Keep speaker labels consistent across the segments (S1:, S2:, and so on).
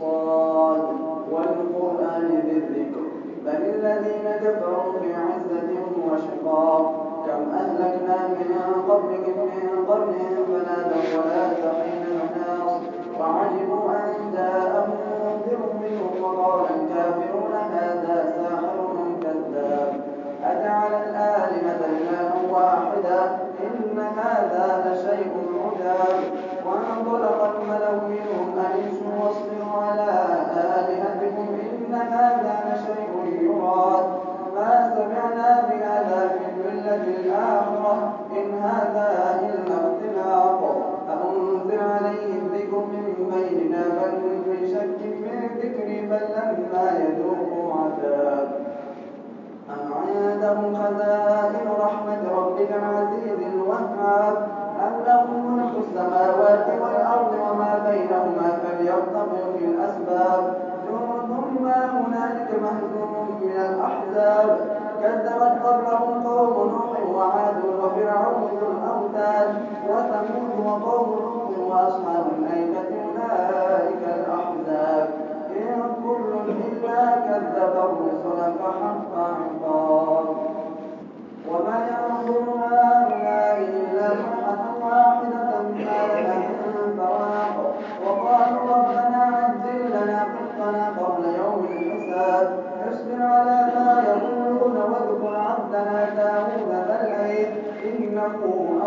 S1: صاد والقرآن ذي الذكر بل الذين كفروا في عزة وشقاق. كم أهلكنا من قبلهم من قرن فنادوا ولا تحين مناص وعجبوا أن جاءهم منذر منهم وقال الكافرون هذا ساحر كذاب. أجعل الآلهة إلها واحدا إن هذا لشيء عجاب. وانطلق الملأ منهم أن واصبروا على آلهتكم إن هذا لشيء يراد ما سمعنا بهذا في الملة الآخرة إن هذا إلا اختلاق أأنزل عليه الذكر من بيننا بل في شك من ذكري بل لما يذوقوا عذاب أم عندهم خزائن رحمة ربك العزيز الوهاب لهم ملك السماوات والأرض وما بينهما فليرتقوا في الأسباب. جند ما هنالك مهزوم من الأحزاب. كذبت قبلهم قوم نوح وعاد وفرعون ذو الأوتاد وثمود وقوم لوط وأصحاب الأيكة. أولئك الأحزاب. إن كل إلا كذب الرسل فحق عقاب. وما ينظر هؤلاء إلا واحدة ما لها من وقالوا ربنا عجل لنا قسطنا قبل يوم الحساب. اصبر على ما يقولون واذكر عبدنا داود ذا الأيد إنه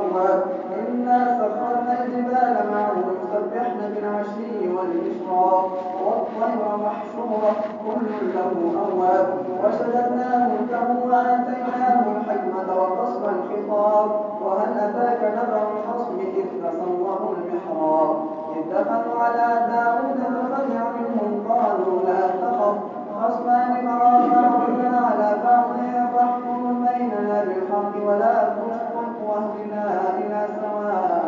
S1: أواب إنا سخرنا الجبال معه. يسبحن بالعشي والإشراق. والطير محشورة كل له أواب وشددنا ملكه وآتيناه الحكمة وفصل الخطاب وهل أتاك نبأ الخصم إذ تسوروا المحراب إذ دخلوا على داود ففزع منهم قالوا لا تخف خصمان بغى بعضنا على بعض فاحكم بيننا بالحق ولا تشطط واهدنا إلى سواء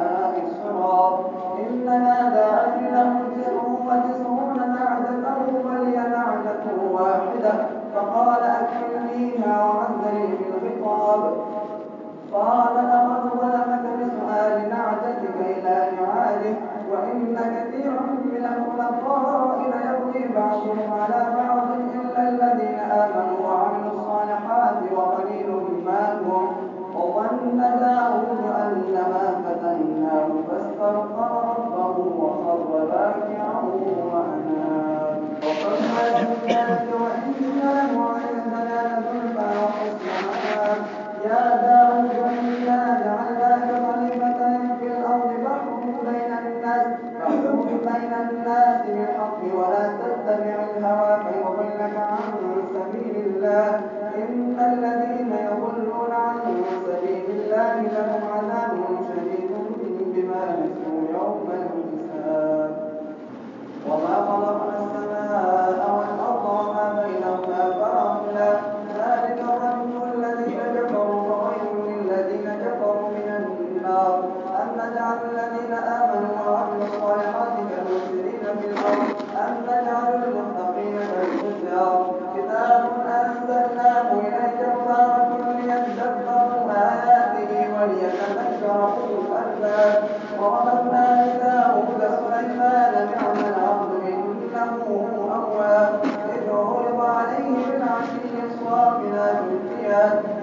S1: that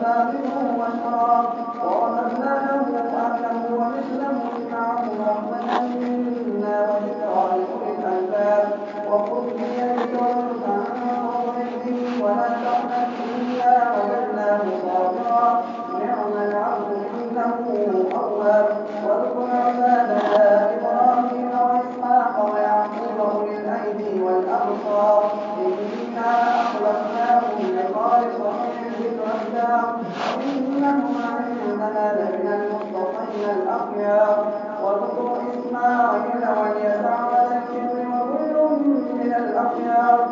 S1: سابقوا واشرا ورمزنا له أنه يعلم ويعلم ما من الأخيار وذكر إسماعيل وليسع ذا الكبر وكل من الأخيار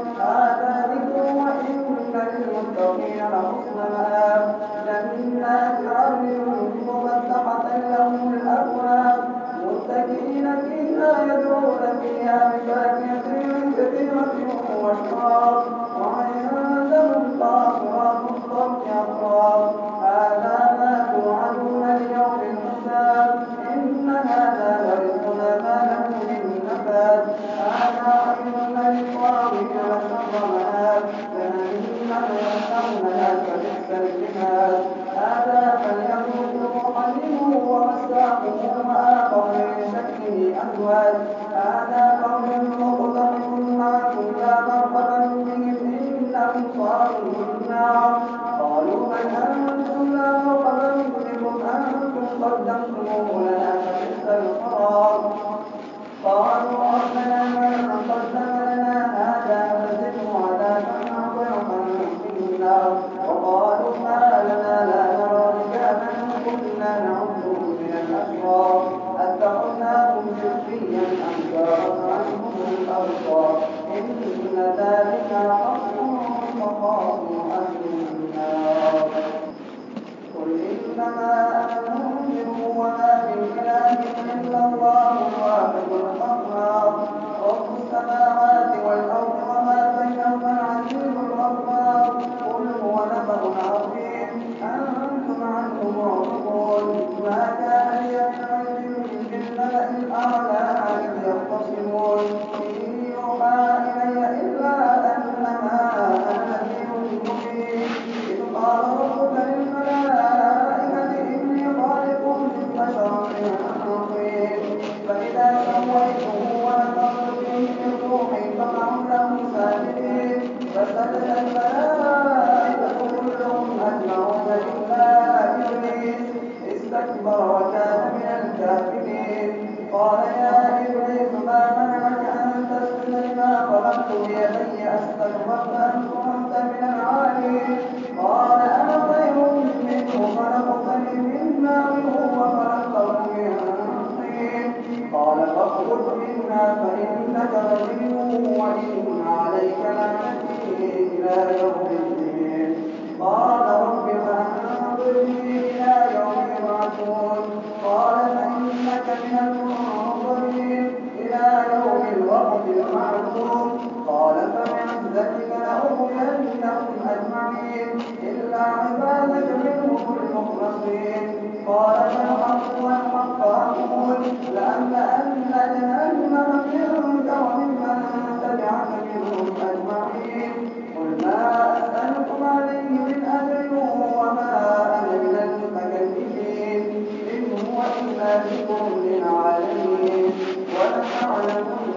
S1: بكم عليه ولتعلمن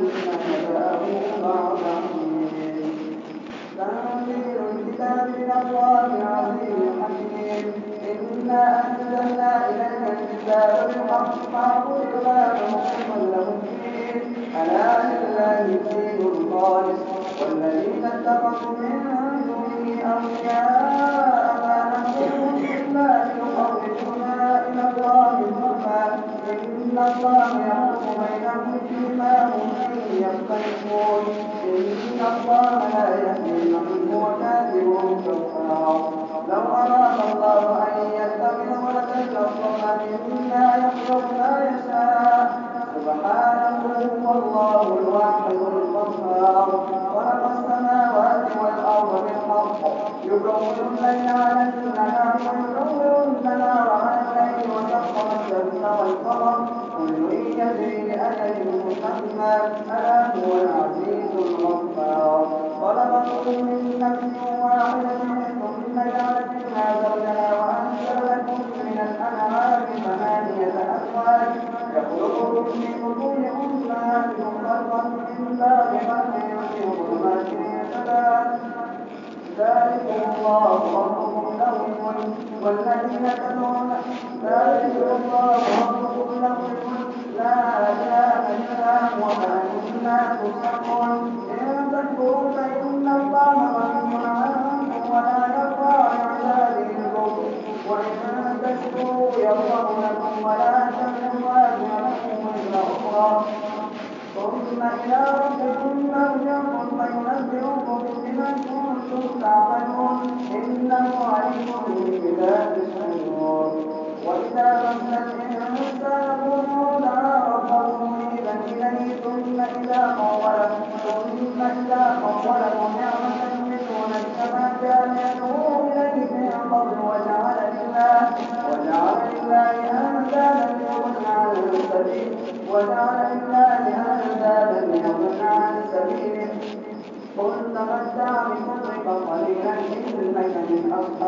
S1: من الله العزيز الحكيم إنا أنزلنا إليك الكتاب بالحق فاعبد ما مخلصا له الدين ألا لله الدين الخالص والذين اتخذوا من دونه أولياء ما نعبدهم إلا إلا الله يحكم بينهم فيما هم فيه يختلفون إن الله لا يهدي القوم الكافرون كفار لو أراد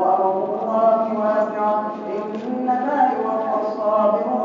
S1: وأرض الله واسعة إنما يوفى الصابرون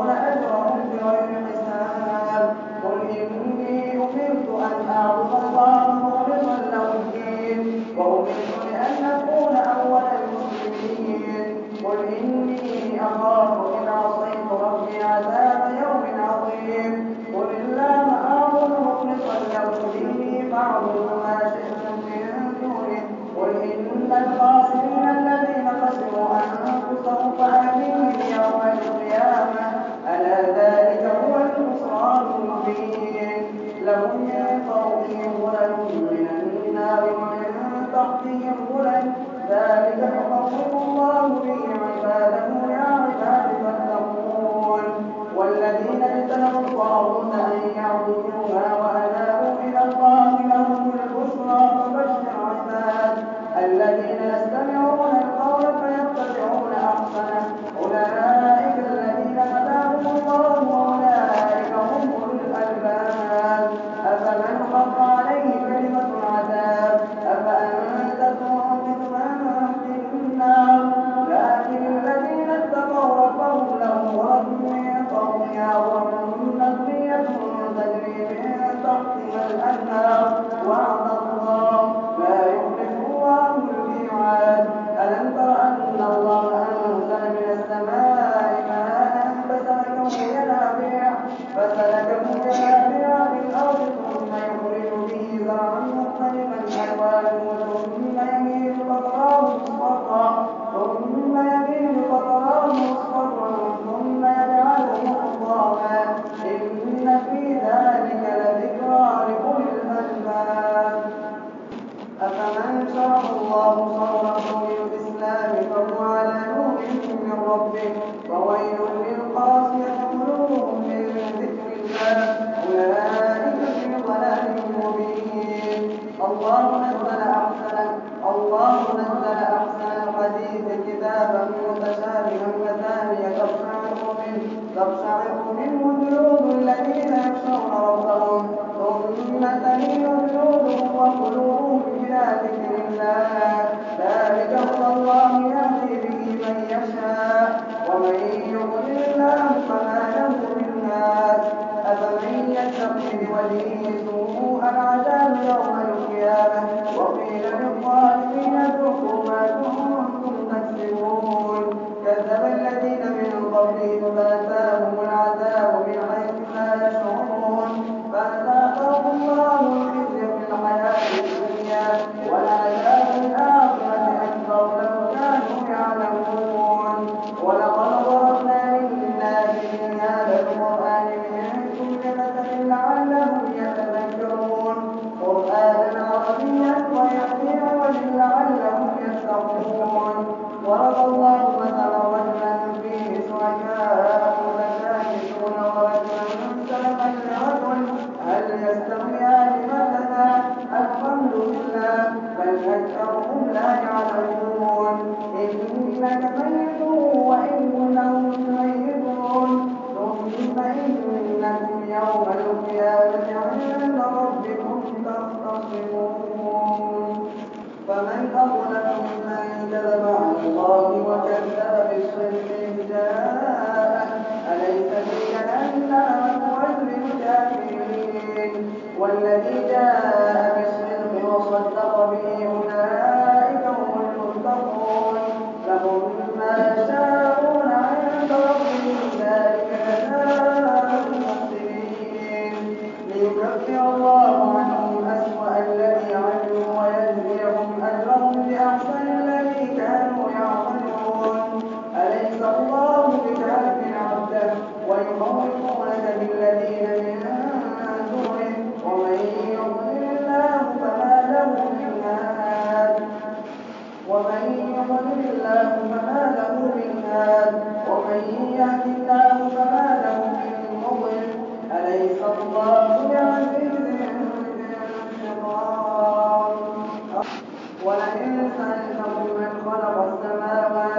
S1: وما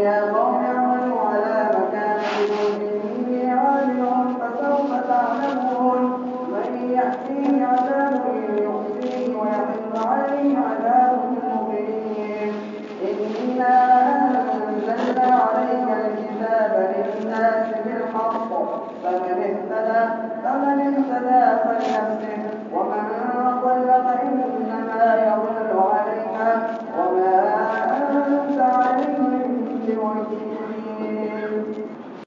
S1: Yeah.